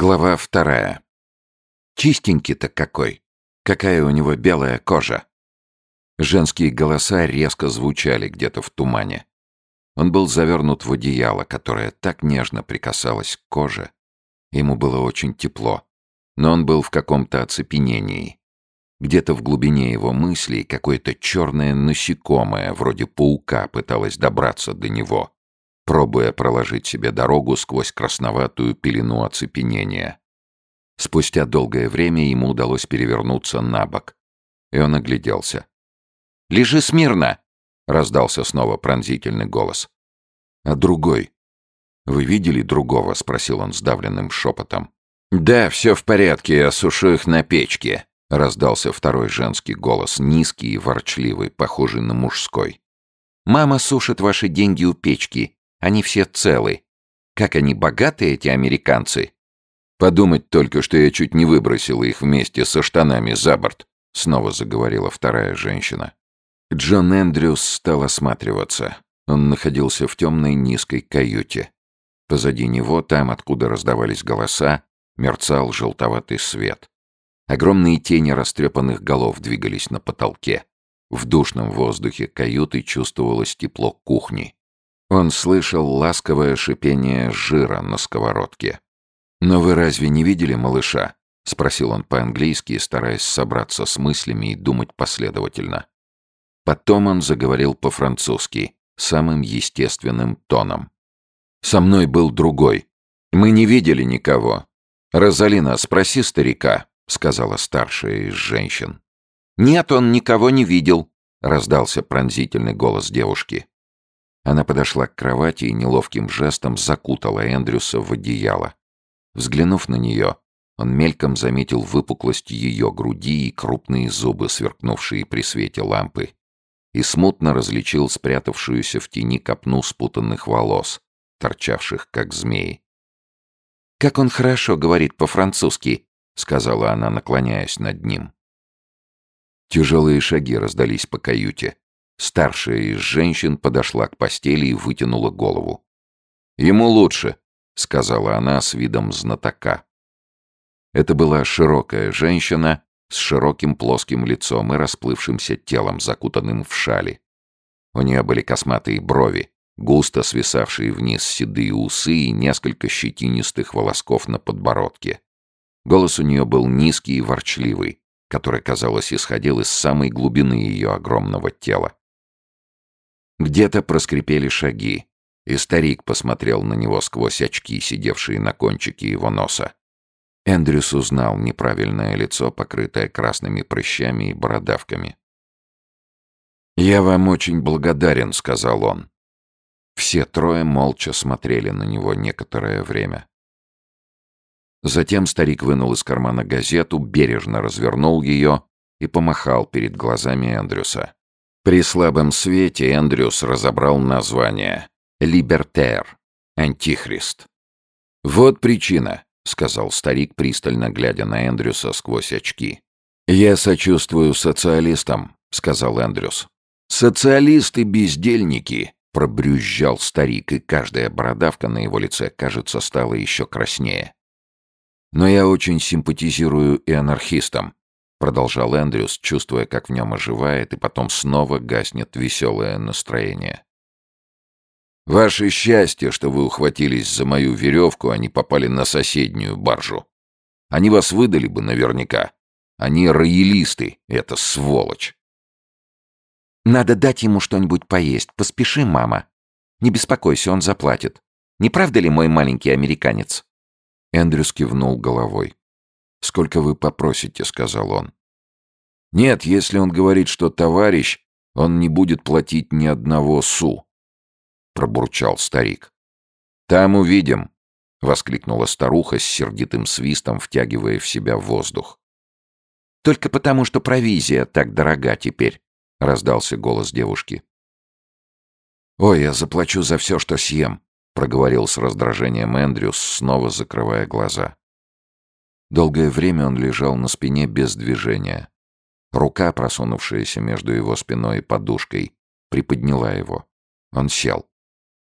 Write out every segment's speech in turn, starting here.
Глава вторая. Чистенький-то какой. Какая у него белая кожа. Женские голоса резко звучали где-то в тумане. Он был завернут в одеяло, которое так нежно прикасалось к коже. Ему было очень тепло, но он был в каком-то оцепенении. Где-то в глубине его мыслей какое-то черное насекомое, вроде паука, пыталось добраться до него пробуя проложить себе дорогу сквозь красноватую пелену оцепенения. Спустя долгое время ему удалось перевернуться на бок, и он огляделся. «Лежи смирно!» — раздался снова пронзительный голос. «А другой?» «Вы видели другого?» — спросил он сдавленным шепотом. «Да, все в порядке, я сушу их на печке», — раздался второй женский голос, низкий и ворчливый, похожий на мужской. «Мама сушит ваши деньги у печки, они все целы. Как они богаты, эти американцы. Подумать только, что я чуть не выбросила их вместе со штанами за борт, снова заговорила вторая женщина. Джон Эндрюс стал осматриваться. Он находился в темной низкой каюте. Позади него, там, откуда раздавались голоса, мерцал желтоватый свет. Огромные тени растрепанных голов двигались на потолке. В душном воздухе каюты чувствовалось тепло кухни. Он слышал ласковое шипение жира на сковородке. «Но вы разве не видели малыша?» — спросил он по-английски, стараясь собраться с мыслями и думать последовательно. Потом он заговорил по-французски, самым естественным тоном. «Со мной был другой. Мы не видели никого. Розалина, спроси старика», — сказала старшая из женщин. «Нет, он никого не видел», — раздался пронзительный голос девушки. Она подошла к кровати и неловким жестом закутала Эндрюса в одеяло. Взглянув на нее, он мельком заметил выпуклость ее груди и крупные зубы, сверкнувшие при свете лампы, и смутно различил спрятавшуюся в тени копну спутанных волос, торчавших как змеи. «Как он хорошо говорит по-французски», — сказала она, наклоняясь над ним. Тяжелые шаги раздались по каюте. Старшая из женщин подошла к постели и вытянула голову. «Ему лучше», — сказала она с видом знатока. Это была широкая женщина с широким плоским лицом и расплывшимся телом, закутанным в шали. У нее были косматые брови, густо свисавшие вниз седые усы и несколько щетинистых волосков на подбородке. Голос у нее был низкий и ворчливый, который, казалось, исходил из самой глубины ее огромного тела. Где-то проскрипели шаги, и старик посмотрел на него сквозь очки, сидевшие на кончике его носа. Эндрюс узнал неправильное лицо, покрытое красными прыщами и бородавками. «Я вам очень благодарен», — сказал он. Все трое молча смотрели на него некоторое время. Затем старик вынул из кармана газету, бережно развернул ее и помахал перед глазами Эндрюса. При слабом свете Эндрюс разобрал название «Либертер», «Антихрист». «Вот причина», — сказал старик, пристально глядя на Эндрюса сквозь очки. «Я сочувствую социалистам», — сказал Эндрюс. «Социалисты-бездельники», — пробрюзжал старик, и каждая бородавка на его лице, кажется, стала еще краснее. «Но я очень симпатизирую и анархистам. Продолжал Эндрюс, чувствуя, как в нем оживает, и потом снова гаснет веселое настроение. «Ваше счастье, что вы ухватились за мою веревку, а не попали на соседнюю баржу. Они вас выдали бы наверняка. Они роялисты, это сволочь». «Надо дать ему что-нибудь поесть. Поспеши, мама. Не беспокойся, он заплатит. Не правда ли мой маленький американец?» Эндрюс кивнул головой. «Сколько вы попросите?» — сказал он. «Нет, если он говорит, что товарищ, он не будет платить ни одного су», — пробурчал старик. «Там увидим», — воскликнула старуха с сердитым свистом, втягивая в себя воздух. «Только потому, что провизия так дорога теперь», — раздался голос девушки. «Ой, я заплачу за все, что съем», — проговорил с раздражением Эндрюс, снова закрывая глаза. Долгое время он лежал на спине без движения. Рука, просунувшаяся между его спиной и подушкой, приподняла его. Он сел.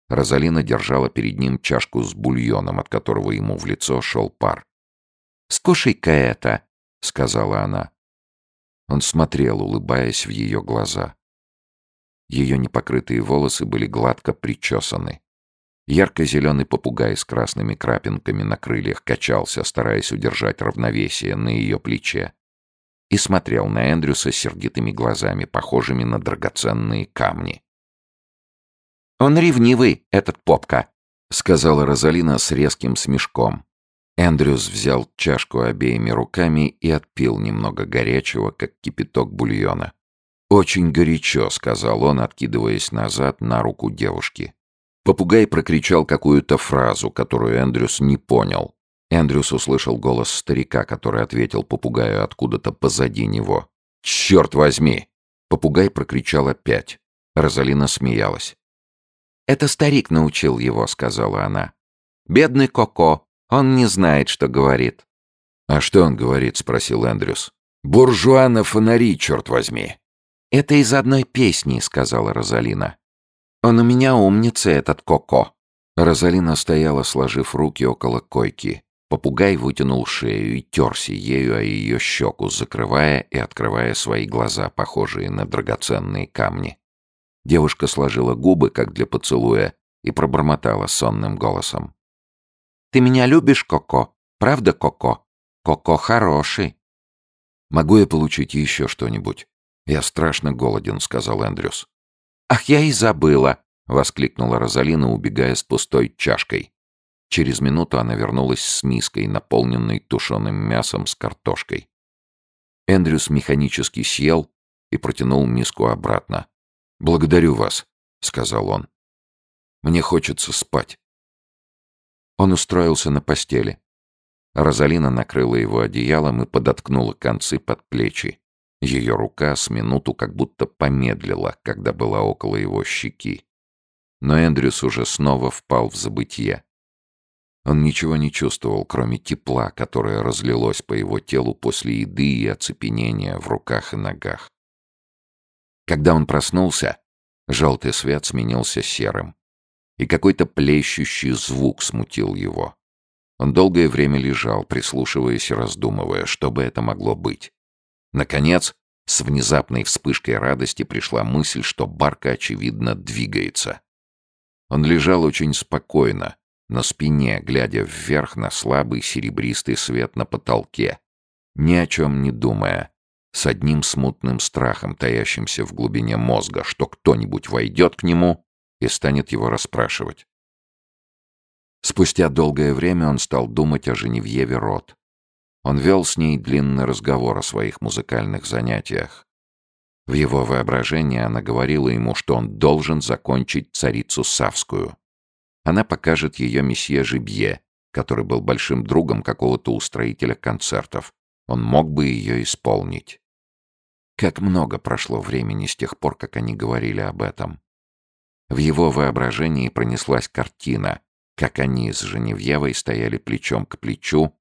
Розалина держала перед ним чашку с бульоном, от которого ему в лицо шел пар. «Скушай-ка это», — сказала она. Он смотрел, улыбаясь в ее глаза. Ее непокрытые волосы были гладко причесаны. Ярко-зеленый попугай с красными крапинками на крыльях качался, стараясь удержать равновесие на ее плече. И смотрел на Эндрюса сердитыми глазами, похожими на драгоценные камни. «Он ревнивый, этот попка», — сказала Розалина с резким смешком. Эндрюс взял чашку обеими руками и отпил немного горячего, как кипяток бульона. «Очень горячо», — сказал он, откидываясь назад на руку девушки. Попугай прокричал какую-то фразу, которую Эндрюс не понял. Эндрюс услышал голос старика, который ответил попугаю откуда-то позади него. «Черт возьми!» Попугай прокричал опять. Розалина смеялась. «Это старик научил его», — сказала она. «Бедный Коко, он не знает, что говорит». «А что он говорит?» — спросил Эндрюс. «Буржуа на фонари, черт возьми!» «Это из одной песни», — сказала Розалина. «Он у меня умница, этот Коко». Розалина стояла, сложив руки около койки. Попугай вытянул шею и терся ею о ее щеку, закрывая и открывая свои глаза, похожие на драгоценные камни. Девушка сложила губы, как для поцелуя, и пробормотала сонным голосом. Ты меня любишь, Коко? Правда, Коко? Коко хороший. Могу я получить еще что-нибудь? Я страшно голоден, сказал Эндрюс. Ах, я и забыла, воскликнула Розалина, убегая с пустой чашкой. Через минуту она вернулась с миской, наполненной тушеным мясом с картошкой. Эндрюс механически съел и протянул миску обратно. «Благодарю вас», — сказал он. «Мне хочется спать». Он устроился на постели. Розалина накрыла его одеялом и подоткнула концы под плечи. Ее рука с минуту как будто помедлила, когда была около его щеки. Но Эндрюс уже снова впал в забытье. Он ничего не чувствовал, кроме тепла, которое разлилось по его телу после еды и оцепенения в руках и ногах. Когда он проснулся, желтый свет сменился серым и какой-то плещущий звук смутил его. Он долгое время лежал, прислушиваясь и раздумывая, что бы это могло быть. Наконец, с внезапной вспышкой радости пришла мысль, что барка, очевидно, двигается. Он лежал очень спокойно, на спине, глядя вверх на слабый серебристый свет на потолке, ни о чем не думая, с одним смутным страхом, таящимся в глубине мозга, что кто-нибудь войдет к нему и станет его расспрашивать. Спустя долгое время он стал думать о Женевьеве Рот. Он вел с ней длинный разговор о своих музыкальных занятиях. В его воображении она говорила ему, что он должен закончить царицу Савскую. Она покажет ее месье Жибье, который был большим другом какого-то устроителя концертов. Он мог бы ее исполнить. Как много прошло времени с тех пор, как они говорили об этом. В его воображении пронеслась картина, как они с Женевьевой стояли плечом к плечу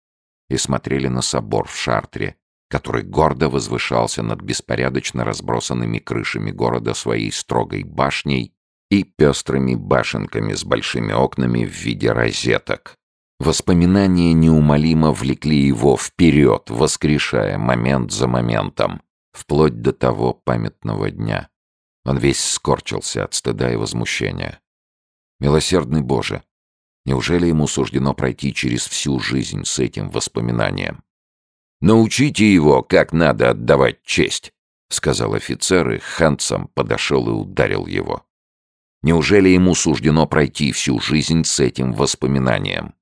и смотрели на собор в Шартре, который гордо возвышался над беспорядочно разбросанными крышами города своей строгой башней и пестрыми башенками с большими окнами в виде розеток. Воспоминания неумолимо влекли его вперед, воскрешая момент за моментом, вплоть до того памятного дня. Он весь скорчился от стыда и возмущения. Милосердный Боже, неужели ему суждено пройти через всю жизнь с этим воспоминанием? «Научите его, как надо отдавать честь», — сказал офицер, и Хансом подошел и ударил его. Неужели ему суждено пройти всю жизнь с этим воспоминанием?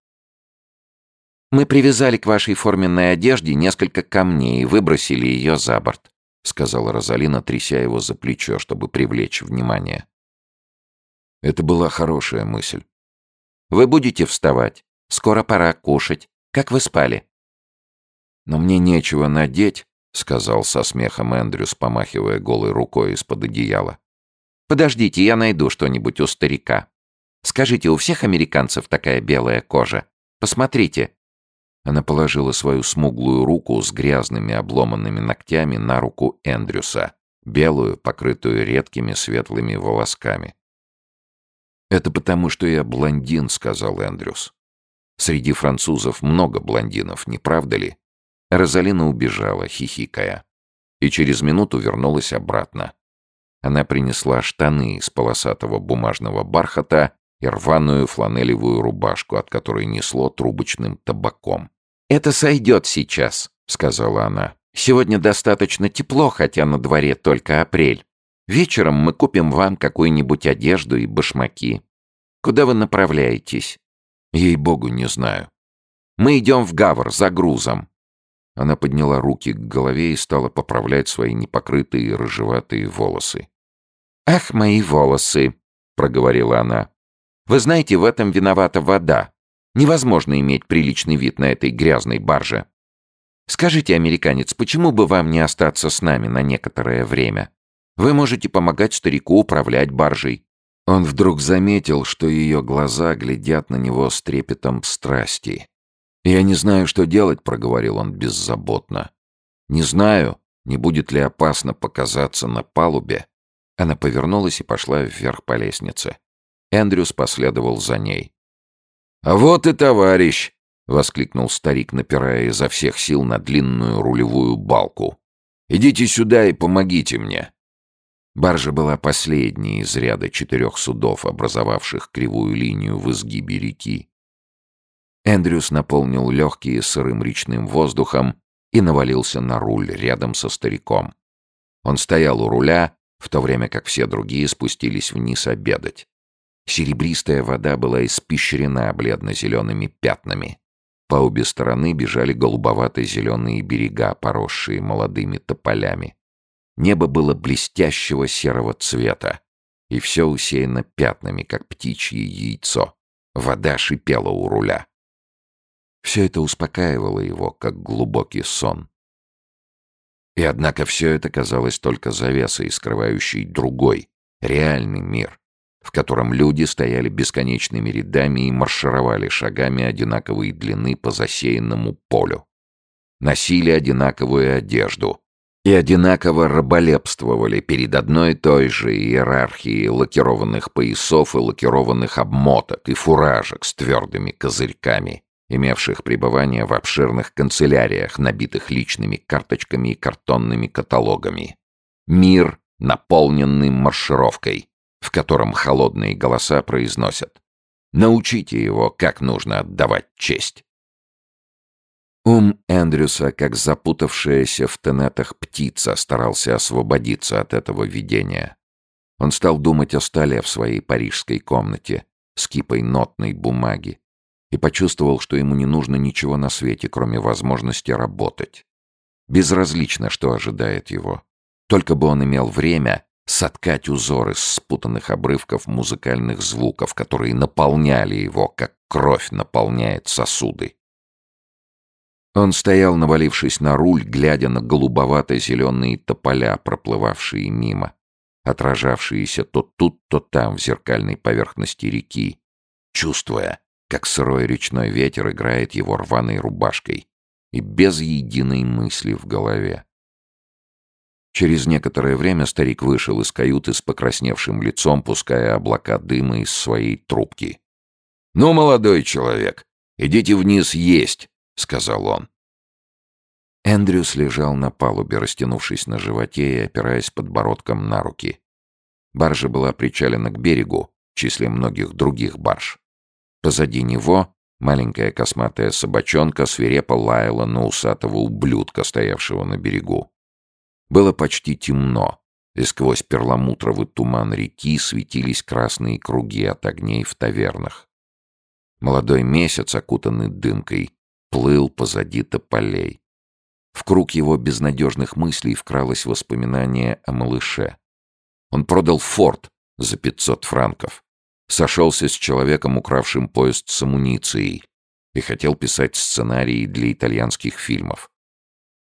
«Мы привязали к вашей форменной одежде несколько камней и выбросили ее за борт. — сказала Розалина, тряся его за плечо, чтобы привлечь внимание. Это была хорошая мысль. «Вы будете вставать? Скоро пора кушать. Как вы спали?» «Но мне нечего надеть», — сказал со смехом Эндрюс, помахивая голой рукой из-под одеяла. «Подождите, я найду что-нибудь у старика. Скажите, у всех американцев такая белая кожа? Посмотрите, она положила свою смуглую руку с грязными обломанными ногтями на руку Эндрюса, белую, покрытую редкими светлыми волосками. «Это потому, что я блондин», — сказал Эндрюс. Среди французов много блондинов, не правда ли? Розалина убежала, хихикая. И через минуту вернулась обратно. Она принесла штаны из полосатого бумажного бархата и рваную фланелевую рубашку, от которой несло трубочным табаком. «Это сойдет сейчас», — сказала она. «Сегодня достаточно тепло, хотя на дворе только апрель. Вечером мы купим вам какую-нибудь одежду и башмаки. Куда вы направляетесь?» «Ей-богу, не знаю. Мы идем в Гавр за грузом». Она подняла руки к голове и стала поправлять свои непокрытые рыжеватые волосы. «Ах, мои волосы!» — проговорила она. «Вы знаете, в этом виновата вода. Невозможно иметь приличный вид на этой грязной барже. Скажите, американец, почему бы вам не остаться с нами на некоторое время? Вы можете помогать старику управлять баржей». Он вдруг заметил, что ее глаза глядят на него с трепетом страсти. «Я не знаю, что делать», — проговорил он беззаботно. «Не знаю, не будет ли опасно показаться на палубе». Она повернулась и пошла вверх по лестнице. Эндрюс последовал за ней. «А вот и товарищ!» — воскликнул старик, напирая изо всех сил на длинную рулевую балку. «Идите сюда и помогите мне!» Баржа была последней из ряда четырех судов, образовавших кривую линию в изгибе реки. Эндрюс наполнил легкие сырым речным воздухом и навалился на руль рядом со стариком. Он стоял у руля, в то время как все другие спустились вниз обедать. Серебристая вода была испещрена бледно-зелеными пятнами. По обе стороны бежали голубовато-зеленые берега, поросшие молодыми тополями. Небо было блестящего серого цвета, и все усеяно пятнами, как птичье яйцо. Вода шипела у руля. Все это успокаивало его, как глубокий сон. И однако все это казалось только завесой, скрывающей другой, реальный мир, в котором люди стояли бесконечными рядами и маршировали шагами одинаковой длины по засеянному полю. Носили одинаковую одежду и одинаково раболепствовали перед одной и той же иерархией лакированных поясов и лакированных обмоток и фуражек с твердыми козырьками, имевших пребывание в обширных канцеляриях, набитых личными карточками и картонными каталогами. Мир, наполненный маршировкой в котором холодные голоса произносят «Научите его, как нужно отдавать честь». Ум Эндрюса, как запутавшаяся в тенетах птица, старался освободиться от этого видения. Он стал думать о столе в своей парижской комнате с кипой нотной бумаги и почувствовал, что ему не нужно ничего на свете, кроме возможности работать. Безразлично, что ожидает его. Только бы он имел время соткать узор из спутанных обрывков музыкальных звуков, которые наполняли его, как кровь наполняет сосуды. Он стоял, навалившись на руль, глядя на голубовато-зеленые тополя, проплывавшие мимо, отражавшиеся то тут, то там в зеркальной поверхности реки, чувствуя, как сырой речной ветер играет его рваной рубашкой и без единой мысли в голове. Через некоторое время старик вышел из каюты с покрасневшим лицом, пуская облака дыма из своей трубки. «Ну, молодой человек, идите вниз есть», — сказал он. Эндрюс лежал на палубе, растянувшись на животе и опираясь подбородком на руки. Баржа была причалена к берегу, в числе многих других барж. Позади него маленькая косматая собачонка свирепо лаяла на усатого ублюдка, стоявшего на берегу. Было почти темно, и сквозь перламутровый туман реки светились красные круги от огней в тавернах. Молодой месяц, окутанный дымкой, плыл позади тополей. В круг его безнадежных мыслей вкралось воспоминание о малыше. Он продал форт за 500 франков, сошелся с человеком, укравшим поезд с амуницией, и хотел писать сценарии для итальянских фильмов.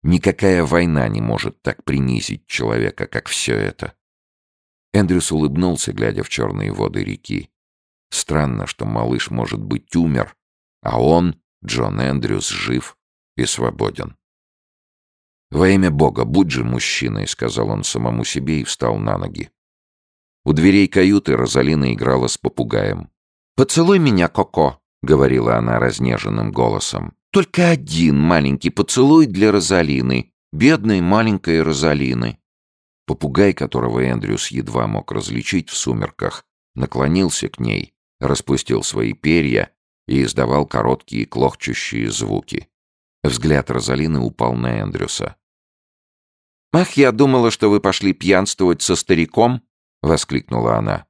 Никакая война не может так принизить человека, как все это. Эндрюс улыбнулся, глядя в черные воды реки. Странно, что малыш, может быть, умер, а он, Джон Эндрюс, жив и свободен. «Во имя Бога, будь же мужчиной», — сказал он самому себе и встал на ноги. У дверей каюты Розалина играла с попугаем. «Поцелуй меня, Коко», говорила она разнеженным голосом. «Только один маленький поцелуй для Розалины, бедной маленькой Розалины». Попугай, которого Эндрюс едва мог различить в сумерках, наклонился к ней, распустил свои перья и издавал короткие клохчущие звуки. Взгляд Розалины упал на Эндрюса. «Ах, я думала, что вы пошли пьянствовать со стариком!» — воскликнула она.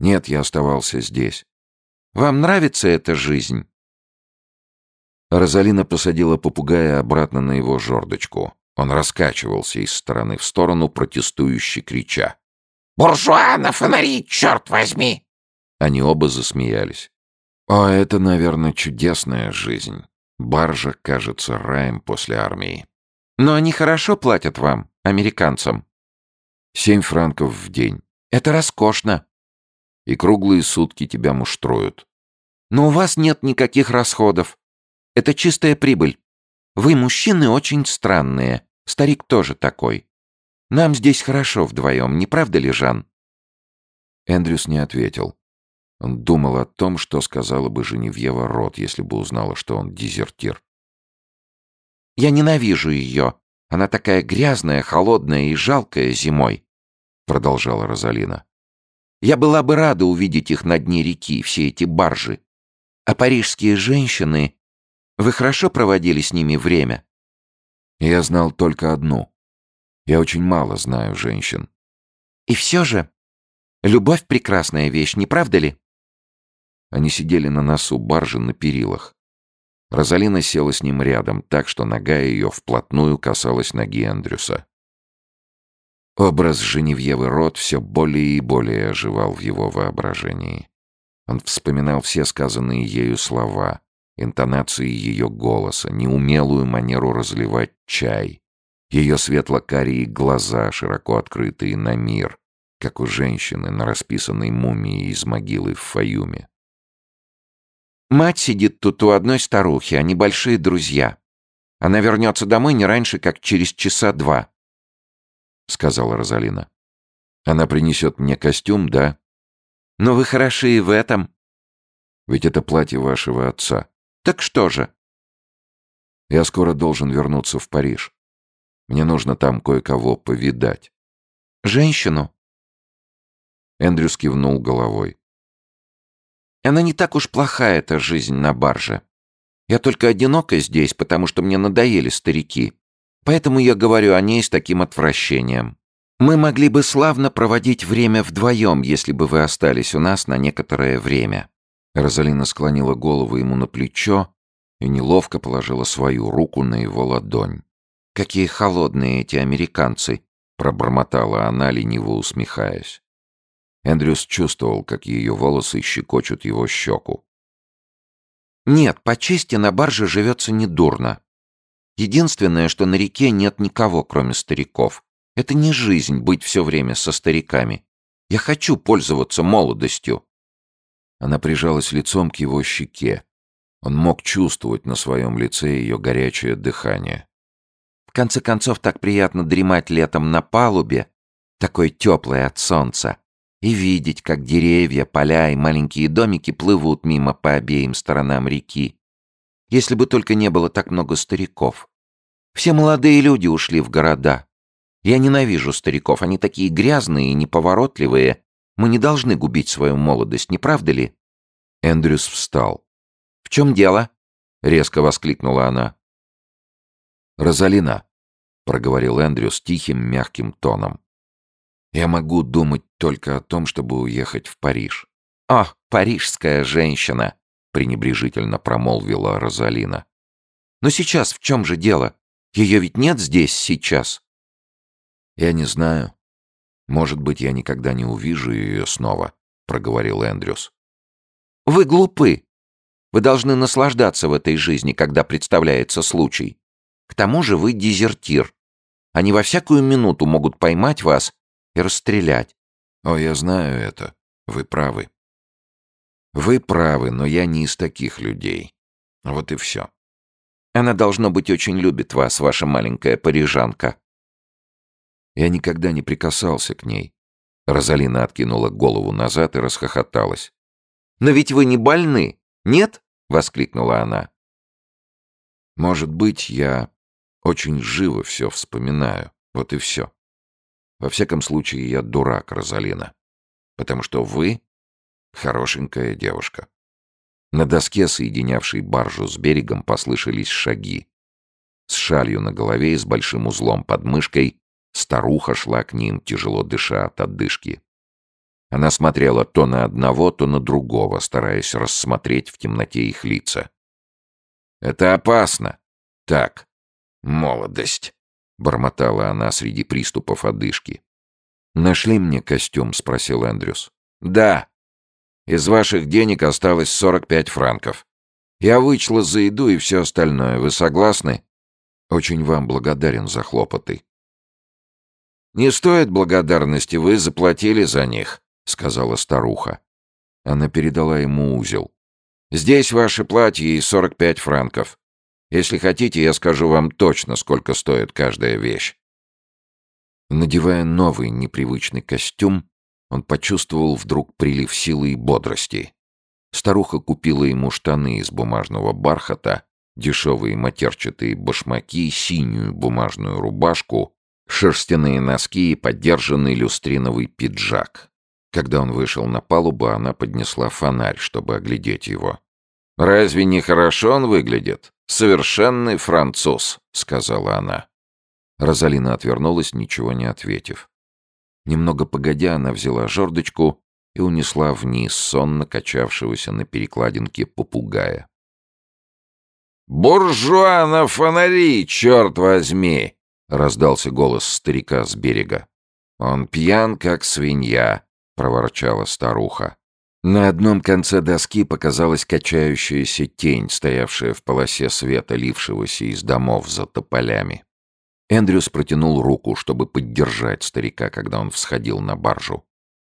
«Нет, я оставался здесь. Вам нравится эта жизнь?» Розалина посадила попугая обратно на его жердочку. Он раскачивался из стороны в сторону, протестующе крича. «Буржуа на фонари, черт возьми!» Они оба засмеялись. «О, это, наверное, чудесная жизнь. Баржа кажется раем после армии. Но они хорошо платят вам, американцам?» «Семь франков в день. Это роскошно и круглые сутки тебя муштруют. Но у вас нет никаких расходов. Это чистая прибыль. Вы, мужчины, очень странные. Старик тоже такой. Нам здесь хорошо вдвоем, не правда ли, Жан?» Эндрюс не ответил. Он думал о том, что сказала бы Женевьева Рот, если бы узнала, что он дезертир. «Я ненавижу ее. Она такая грязная, холодная и жалкая зимой», — продолжала Розалина. Я была бы рада увидеть их на дне реки, все эти баржи. А парижские женщины... Вы хорошо проводили с ними время?» Я знал только одну. Я очень мало знаю женщин. «И все же... Любовь — прекрасная вещь, не правда ли?» Они сидели на носу баржи на перилах. Розалина села с ним рядом, так что нога ее вплотную касалась ноги Эндрюса. Образ Женевьевы Рот все более и более оживал в его воображении. Он вспоминал все сказанные ею слова, интонации ее голоса, неумелую манеру разливать чай, ее светло-карие глаза, широко открытые на мир, как у женщины на расписанной мумии из могилы в Фаюме. «Мать сидит тут у одной старухи, они большие друзья. Она вернется домой не раньше, как через часа два», — сказала Розалина. «Она принесет мне костюм, да?» «Но вы хороши и в этом». «Ведь это платье вашего отца». «Так что же?» «Я скоро должен вернуться в Париж. Мне нужно там кое-кого повидать». «Женщину?» Эндрюс кивнул головой. «Она не так уж плохая, эта жизнь на барже. Я только одинока здесь, потому что мне надоели старики. Поэтому я говорю о ней с таким отвращением. Мы могли бы славно проводить время вдвоем, если бы вы остались у нас на некоторое время». Розалина склонила голову ему на плечо и неловко положила свою руку на его ладонь. «Какие холодные эти американцы!» — пробормотала она, лениво усмехаясь. Эндрюс чувствовал, как ее волосы щекочут его щеку. «Нет, по чести на барже живется недурно. Единственное, что на реке нет никого, кроме стариков. Это не жизнь быть все время со стариками. Я хочу пользоваться молодостью». Она прижалась лицом к его щеке. Он мог чувствовать на своем лице ее горячее дыхание. В конце концов, так приятно дремать летом на палубе, такой теплый от солнца, и видеть, как деревья, поля и маленькие домики плывут мимо по обеим сторонам реки. Если бы только не было так много стариков. Все молодые люди ушли в города. Я ненавижу стариков, они такие грязные и неповоротливые. Мы не должны губить свою молодость, не правда ли?» Эндрюс встал. «В чем дело?» — резко воскликнула она. «Розалина», — проговорил Эндрюс тихим, мягким тоном. «Я могу думать только о том, чтобы уехать в Париж». «О, парижская женщина!» Пренебрежительно промолвила Розалина. «Но сейчас в чем же дело? Ее ведь нет здесь сейчас?» «Я не знаю. Может быть, я никогда не увижу ее снова», — проговорил Эндрюс. «Вы глупы. Вы должны наслаждаться в этой жизни, когда представляется случай. К тому же вы дезертир. Они во всякую минуту могут поймать вас и расстрелять». «О, я знаю это. Вы правы. Вы правы, но я не из таких людей. Вот и все. Она, должно быть, очень любит вас, ваша маленькая парижанка. Я никогда не прикасался к ней. Розалина откинула голову назад и расхохоталась. Но ведь вы не больны, нет? воскликнула она. «Может быть, я очень живо все вспоминаю. Вот и все. Во всяком случае, я дурак, Розалина. Потому что вы хорошенькая девушка». На доске, соединявшей баржу с берегом, послышались шаги. С шалью на голове и с большим узлом под мышкой старуха шла к ним, тяжело дыша от отдышки. Она смотрела то на одного, то на другого, стараясь рассмотреть в темноте их лица. «Это опасно!» «Так, молодость!» — бормотала она среди приступов одышки. «Нашли мне костюм?» — спросил Эндрюс. «Да. Из ваших денег осталось 45 франков. Я вычла за еду и все остальное. Вы согласны?» «Очень вам благодарен за хлопоты». «Не стоит благодарности, вы заплатили за них. — сказала старуха. Она передала ему узел. «Здесь ваше платье и сорок пять франков. Если хотите, я скажу вам точно, сколько стоит каждая вещь». Надевая новый непривычный костюм, он почувствовал вдруг прилив силы и бодрости. Старуха купила ему штаны из бумажного бархата, дешевые матерчатые башмаки, синюю бумажную рубашку, шерстяные носки и поддержанный люстриновый пиджак. Когда он вышел на палубу, она поднесла фонарь, чтобы оглядеть его. «Разве не хорошо он выглядит? Совершенный француз», — сказала она. Розалина отвернулась, ничего не ответив. Немного погодя, она взяла жердочку и унесла вниз сонно качавшегося на перекладинке попугая. «Буржуа на фонари, черт возьми!» — раздался голос старика с берега. «Он пьян, как свинья», — проворчала старуха. На одном конце доски показалась качающаяся тень, стоявшая в полосе света, лившегося из домов за тополями. Эндрюс протянул руку, чтобы поддержать старика, когда он всходил на баржу.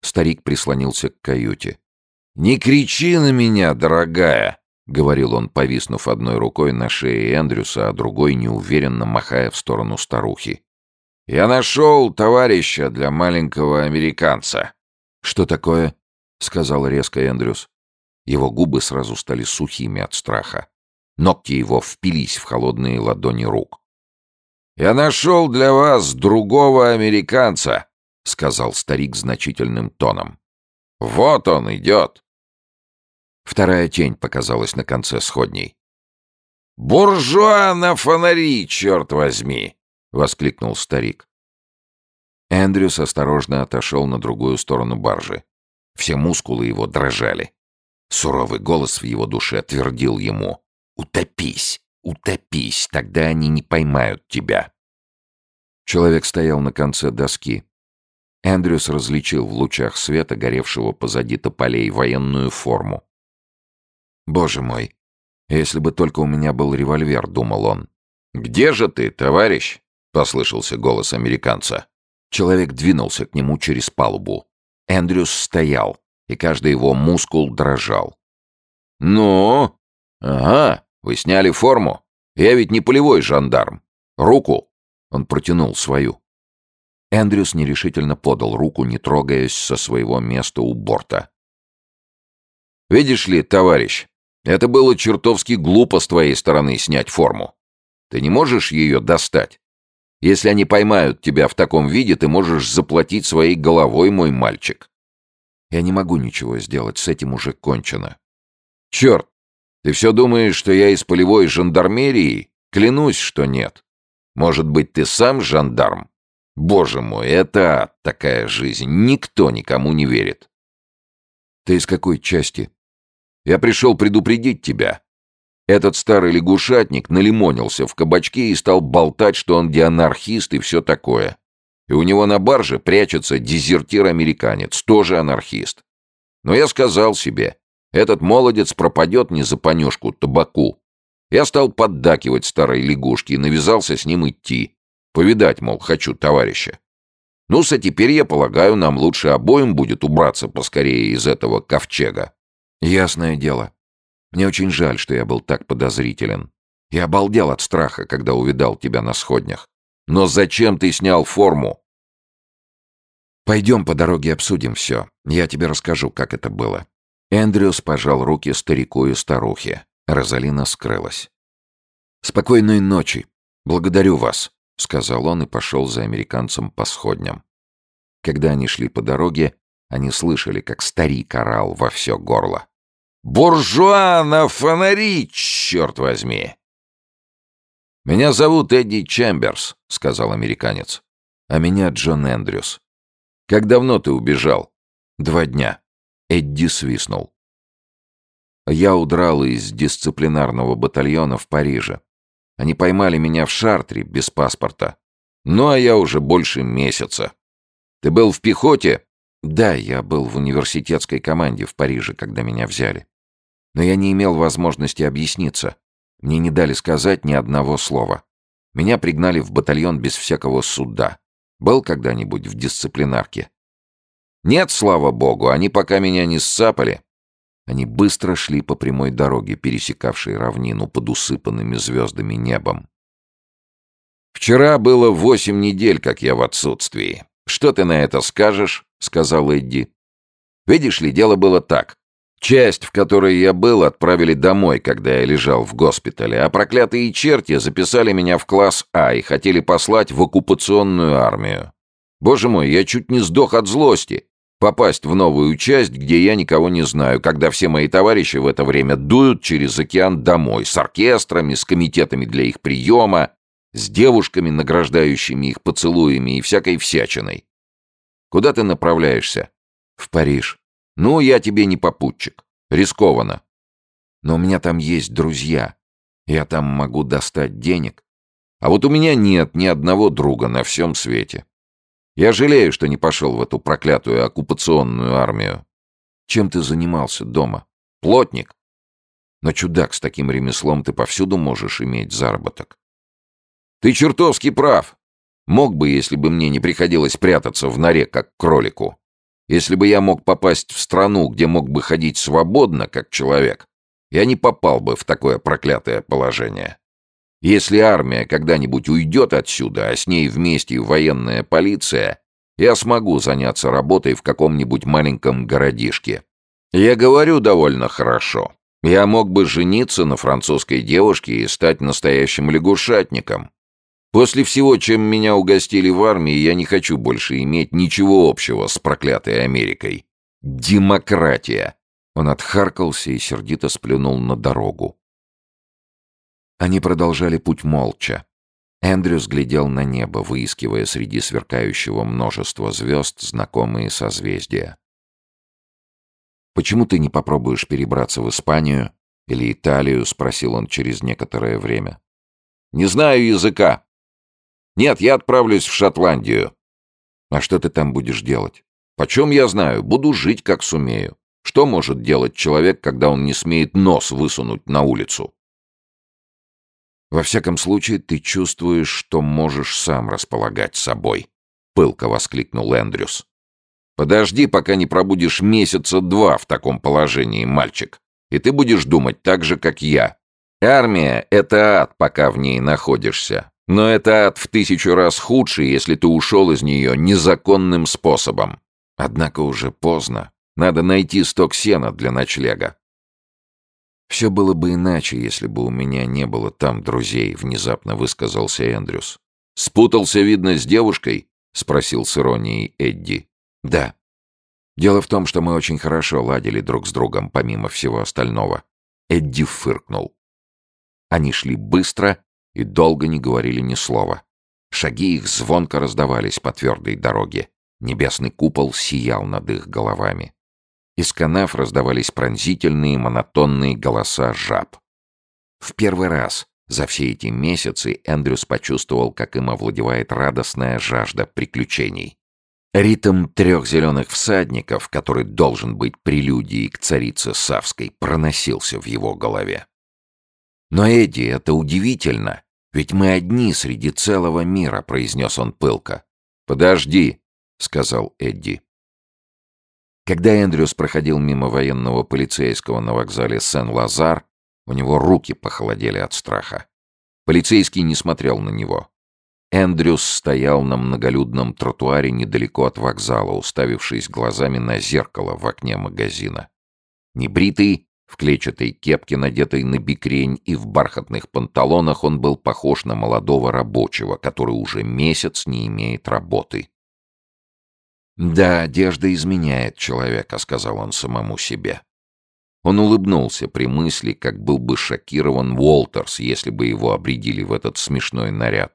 Старик прислонился к каюте. «Не кричи на меня, дорогая!» — говорил он, повиснув одной рукой на шее Эндрюса, а другой неуверенно махая в сторону старухи. «Я нашел товарища для маленького американца. «Что такое?» — сказал резко Эндрюс. Его губы сразу стали сухими от страха. Ногти его впились в холодные ладони рук. «Я нашел для вас другого американца», — сказал старик значительным тоном. «Вот он идет». Вторая тень показалась на конце сходней. «Буржуа на фонари, черт возьми!» — воскликнул старик. Эндрюс осторожно отошел на другую сторону баржи. Все мускулы его дрожали. Суровый голос в его душе твердил ему «Утопись, утопись, тогда они не поймают тебя». Человек стоял на конце доски. Эндрюс различил в лучах света, горевшего позади тополей, военную форму. «Боже мой, если бы только у меня был револьвер», — думал он. «Где же ты, товарищ?» — послышался голос американца. Человек двинулся к нему через палубу. Эндрюс стоял, и каждый его мускул дрожал. «Ну? Ага, вы сняли форму. Я ведь не полевой жандарм. Руку!» Он протянул свою. Эндрюс нерешительно подал руку, не трогаясь со своего места у борта. «Видишь ли, товарищ, это было чертовски глупо с твоей стороны снять форму. Ты не можешь ее достать?» Если они поймают тебя в таком виде, ты можешь заплатить своей головой, мой мальчик. Я не могу ничего сделать, с этим уже кончено. Черт! Ты все думаешь, что я из полевой жандармерии? Клянусь, что нет. Может быть, ты сам жандарм? Боже мой, это такая жизнь. Никто никому не верит. Ты из какой части? Я пришел предупредить тебя. Этот старый лягушатник налимонился в кабачке и стал болтать, что он дианархист и все такое. И у него на барже прячется дезертир-американец, тоже анархист. Но я сказал себе, этот молодец пропадет не за понюшку табаку. Я стал поддакивать старой лягушке и навязался с ним идти. Повидать, мол, хочу товарища. Ну-с, а теперь, я полагаю, нам лучше обоим будет убраться поскорее из этого ковчега. Ясное дело. Мне очень жаль, что я был так подозрителен. Я обалдел от страха, когда увидал тебя на сходнях. Но зачем ты снял форму? Пойдем по дороге обсудим все. Я тебе расскажу, как это было. Эндрюс пожал руки старику и старухе. Розалина скрылась. «Спокойной ночи. Благодарю вас», — сказал он и пошел за американцем по сходням. Когда они шли по дороге, они слышали, как старик орал во все горло. «Буржуа на фонари, черт возьми!» «Меня зовут Эдди Чемберс», — сказал американец. «А меня Джон Эндрюс. Как давно ты убежал?» «Два дня». Эдди свистнул. Я удрал из дисциплинарного батальона в Париже. Они поймали меня в Шартре без паспорта. Ну, а я уже больше месяца. Ты был в пехоте? Да, я был в университетской команде в Париже, когда меня взяли. Но я не имел возможности объясниться. Мне не дали сказать ни одного слова. Меня пригнали в батальон без всякого суда. Был когда-нибудь в дисциплинарке? Нет, слава богу, они пока меня не ссапали. Они быстро шли по прямой дороге, пересекавшей равнину под усыпанными звездами небом. «Вчера было восемь недель, как я в отсутствии. Что ты на это скажешь?» — сказал Эдди. «Видишь ли, дело было так. Часть, в которой я был, отправили домой, когда я лежал в госпитале, а проклятые черти записали меня в класс А и хотели послать в оккупационную армию. Боже мой, я чуть не сдох от злости. Попасть в новую часть, где я никого не знаю, когда все мои товарищи в это время дуют через океан домой, с оркестрами, с комитетами для их приема, с девушками, награждающими их поцелуями и всякой всячиной. Куда ты направляешься? В Париж. Ну, я тебе не попутчик. Рискованно. Но у меня там есть друзья. Я там могу достать денег. А вот у меня нет ни одного друга на всем свете. Я жалею, что не пошел в эту проклятую оккупационную армию. Чем ты занимался дома? Плотник? Но чудак, с таким ремеслом ты повсюду можешь иметь заработок. Ты чертовски прав. Мог бы, если бы мне не приходилось прятаться в норе, как кролику. Если бы я мог попасть в страну, где мог бы ходить свободно, как человек, я не попал бы в такое проклятое положение. Если армия когда-нибудь уйдет отсюда, а с ней вместе военная полиция, я смогу заняться работой в каком-нибудь маленьком городишке. Я говорю довольно хорошо. Я мог бы жениться на французской девушке и стать настоящим лягушатником. После всего, чем меня угостили в армии, я не хочу больше иметь ничего общего с проклятой Америкой. Демократия. Он отхаркался и сердито сплюнул на дорогу. Они продолжали путь молча. Эндрюс глядел на небо, выискивая среди сверкающего множества звезд знакомые созвездия. «Почему ты не попробуешь перебраться в Испанию или Италию?» — спросил он через некоторое время. «Не знаю языка. Нет, я отправлюсь в Шотландию». «А что ты там будешь делать?» «Почем я знаю? Буду жить, как сумею. Что может делать человек, когда он не смеет нос высунуть на улицу?» Во всяком случае, ты чувствуешь, что можешь сам располагать собой», — пылко воскликнул Эндрюс. «Подожди, пока не пробудешь месяца два в таком положении, мальчик, и ты будешь думать так же, как я. Армия — это ад, пока в ней находишься. Но это ад в тысячу раз худше, если ты ушел из нее незаконным способом. Однако уже поздно. Надо найти сток сена для ночлега. «Все было бы иначе, если бы у меня не было там друзей», — внезапно высказался Эндрюс. «Спутался, видно, с девушкой?» — спросил с иронией Эдди. «Да. Дело в том, что мы очень хорошо ладили друг с другом, помимо всего остального». Эдди фыркнул. Они шли быстро и долго не говорили ни слова. Шаги их звонко раздавались по твердой дороге. Небесный купол сиял над их головами. Из канав раздавались пронзительные монотонные голоса жаб. В первый раз за все эти месяцы Эндрюс почувствовал, как им овладевает радостная жажда приключений. Ритм трех зеленых всадников, который должен быть прелюдией к царице Савской, проносился в его голове. «Но, Эдди, это удивительно, ведь мы одни среди целого мира», — произнес он пылко. «Подожди», — сказал Эдди. Когда Эндрюс проходил мимо военного полицейского на вокзале Сен-Лазар, у него руки похолодели от страха. Полицейский не смотрел на него. Эндрюс стоял на многолюдном тротуаре недалеко от вокзала, уставившись глазами на зеркало в окне магазина. Небритый, В клетчатой кепке, надетой на бикрень, и в бархатных панталонах он был похож на молодого рабочего, который уже месяц не имеет работы. «Да, одежда изменяет человека», — сказал он самому себе. Он улыбнулся при мысли, как был бы шокирован Уолтерс, если бы его обредили в этот смешной наряд,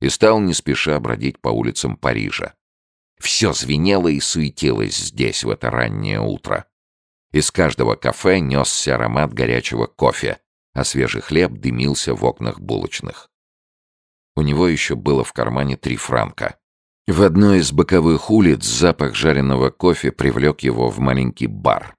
и стал не спеша бродить по улицам Парижа. Все звенело и суетилось здесь в это раннее утро. Из каждого кафе несся аромат горячего кофе, а свежий хлеб дымился в окнах булочных. У него еще было в кармане три франка. В одной из боковых улиц запах жареного кофе привлек его в маленький бар.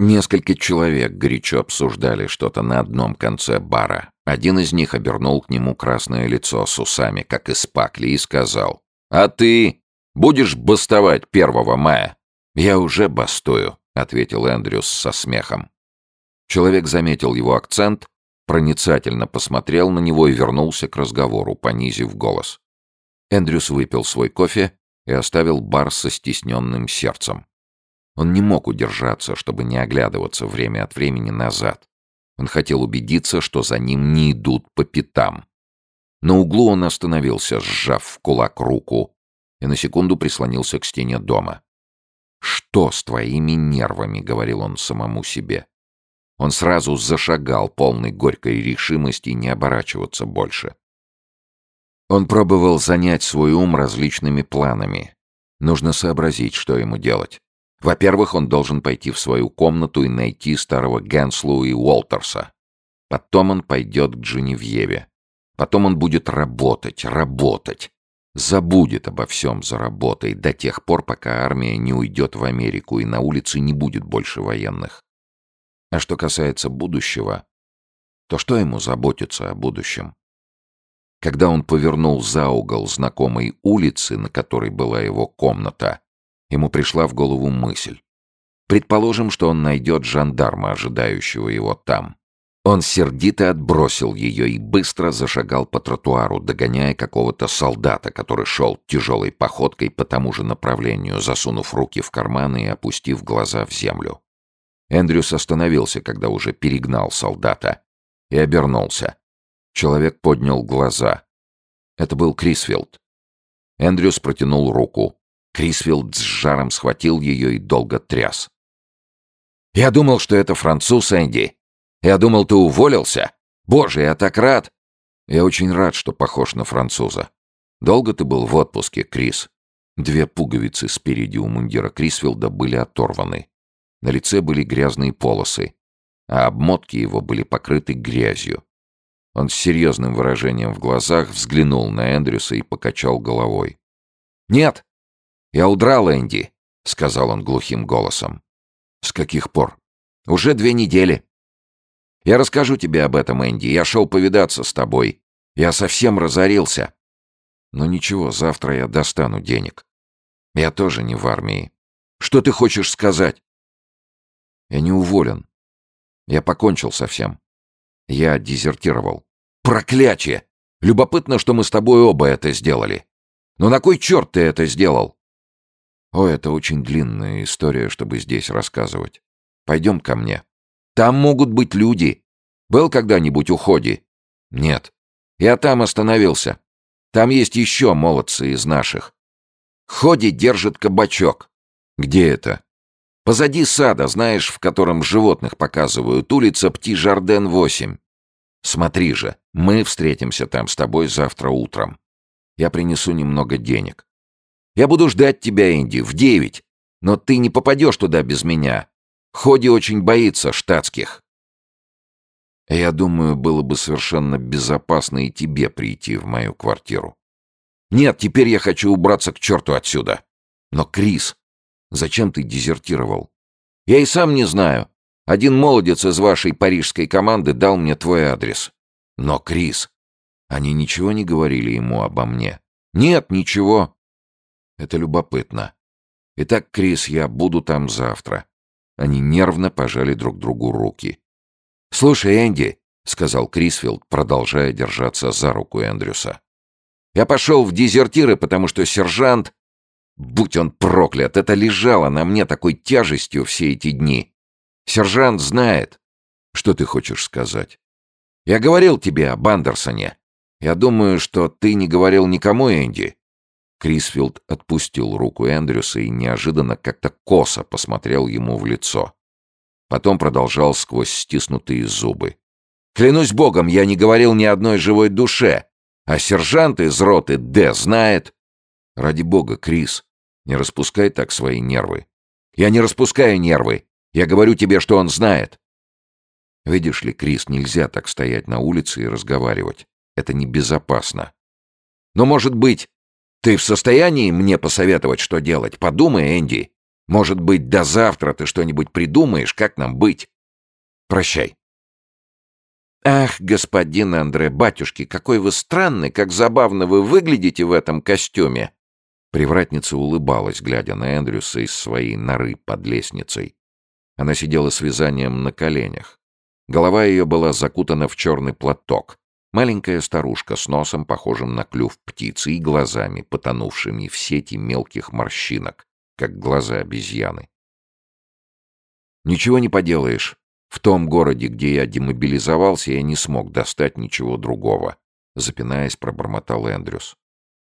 Несколько человек горячо обсуждали что-то на одном конце бара. Один из них обернул к нему красное лицо с усами, как из пакли, и сказал, «А ты будешь бастовать 1 мая?» «Я уже бастую», ответил Эндрюс со смехом. Человек заметил его акцент, проницательно посмотрел на него и вернулся к разговору, понизив голос. Эндрюс выпил свой кофе и оставил бар со стесненным сердцем. Он не мог удержаться, чтобы не оглядываться время от времени назад. Он хотел убедиться, что за ним не идут по пятам. На углу он остановился, сжав в кулак руку, и на секунду прислонился к стене дома. «Что с твоими нервами?» — говорил он самому себе. Он сразу зашагал, полный горькой решимости не оборачиваться больше. Он пробовал занять свой ум различными планами. Нужно сообразить, что ему делать. Во-первых, он должен пойти в свою комнату и найти старого Генслу и Уолтерса. Потом он пойдет к Дженевьеве. Потом он будет работать, работать забудет обо всем за работой до тех пор, пока армия не уйдет в Америку и на улице не будет больше военных. А что касается будущего, то что ему заботиться о будущем? Когда он повернул за угол знакомой улицы, на которой была его комната, ему пришла в голову мысль. Предположим, что он найдет жандарма, ожидающего его там. Он сердито отбросил ее и быстро зашагал по тротуару, догоняя какого-то солдата, который шел тяжелой походкой по тому же направлению, засунув руки в карманы и опустив глаза в землю. Эндрюс остановился, когда уже перегнал солдата, и обернулся. Человек поднял глаза. Это был Крисфилд. Эндрюс протянул руку. Крисфилд с жаром схватил ее и долго тряс. «Я думал, что это француз Энди», я думал, ты уволился. Боже, я так рад. Я очень рад, что похож на француза. Долго ты был в отпуске, Крис? Две пуговицы спереди у мундира Крисфилда были оторваны. На лице были грязные полосы, а обмотки его были покрыты грязью. Он с серьезным выражением в глазах взглянул на Эндрюса и покачал головой. «Нет, я удрал, Энди», — сказал он глухим голосом. «С каких пор?» «Уже две недели. Я расскажу тебе об этом, Энди. Я шел повидаться с тобой. Я совсем разорился. Но ничего, завтра я достану денег. Я тоже не в армии. Что ты хочешь сказать? Я не уволен. Я покончил со всем. Я дезертировал. Проклятие! Любопытно, что мы с тобой оба это сделали. Но на кой черт ты это сделал? О, это очень длинная история, чтобы здесь рассказывать. Пойдем ко мне. Там могут быть люди. Был когда-нибудь у Ходи? Нет. Я там остановился. Там есть еще молодцы из наших. Ходи держит кабачок. Где это? Позади сада, знаешь, в котором животных показывают, улица Пти-Жарден 8. Смотри же, мы встретимся там с тобой завтра утром. Я принесу немного денег. Я буду ждать тебя, Энди, в девять. Но ты не попадешь туда без меня. Ходи очень боится штатских. Я думаю, было бы совершенно безопасно и тебе прийти в мою квартиру. Нет, теперь я хочу убраться к черту отсюда. Но, Крис, зачем ты дезертировал? Я и сам не знаю. Один молодец из вашей парижской команды дал мне твой адрес. Но, Крис, они ничего не говорили ему обо мне. Нет, ничего. Это любопытно. Итак, Крис, я буду там завтра. Они нервно пожали друг другу руки. «Слушай, Энди», — сказал Крисфилд, продолжая держаться за руку Эндрюса. «Я пошел в дезертиры, потому что сержант... Будь он проклят, это лежало на мне такой тяжестью все эти дни. Сержант знает. Что ты хочешь сказать? Я говорил тебе об Андерсоне. Я думаю, что ты не говорил никому, Энди. Крисфилд отпустил руку Эндрюса и неожиданно как-то косо посмотрел ему в лицо. Потом продолжал сквозь стиснутые зубы. «Клянусь богом, я не говорил ни одной живой душе, а сержант из роты Д знает...» «Ради бога, Крис, не распускай так свои нервы». «Я не распускаю нервы. Я говорю тебе, что он знает». «Видишь ли, Крис, нельзя так стоять на улице и разговаривать. Это небезопасно». «Но, может быть, ты в состоянии мне посоветовать, что делать? Подумай, Энди. Может быть, до завтра ты что-нибудь придумаешь, как нам быть? Прощай. Ах, господин Андре, батюшки, какой вы странный, как забавно вы выглядите в этом костюме. Привратница улыбалась, глядя на Эндрюса из своей норы под лестницей. Она сидела с вязанием на коленях. Голова ее была закутана в черный платок, Маленькая старушка с носом, похожим на клюв птицы, и глазами, потонувшими в сети мелких морщинок, как глаза обезьяны. «Ничего не поделаешь. В том городе, где я демобилизовался, я не смог достать ничего другого», — запинаясь, пробормотал Эндрюс.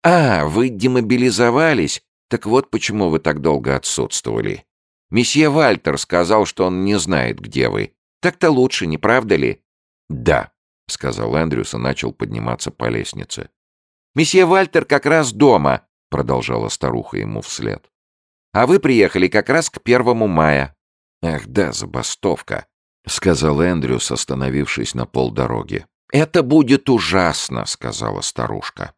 «А, вы демобилизовались? Так вот почему вы так долго отсутствовали. Месье Вальтер сказал, что он не знает, где вы. Так-то лучше, не правда ли?» «Да», — сказал Эндрюс и начал подниматься по лестнице. «Месье Вальтер как раз дома», — продолжала старуха ему вслед. «А вы приехали как раз к первому мая». «Ах да, забастовка», — сказал Эндрюс, остановившись на полдороги. «Это будет ужасно», — сказала старушка.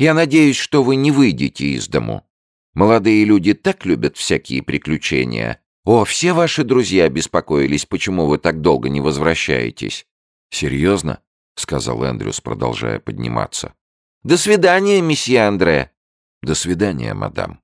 «Я надеюсь, что вы не выйдете из дому. Молодые люди так любят всякие приключения. О, все ваши друзья беспокоились, почему вы так долго не возвращаетесь». «Серьезно?» — сказал Эндрюс, продолжая подниматься. «До свидания, месье Андре!» «До свидания, мадам!»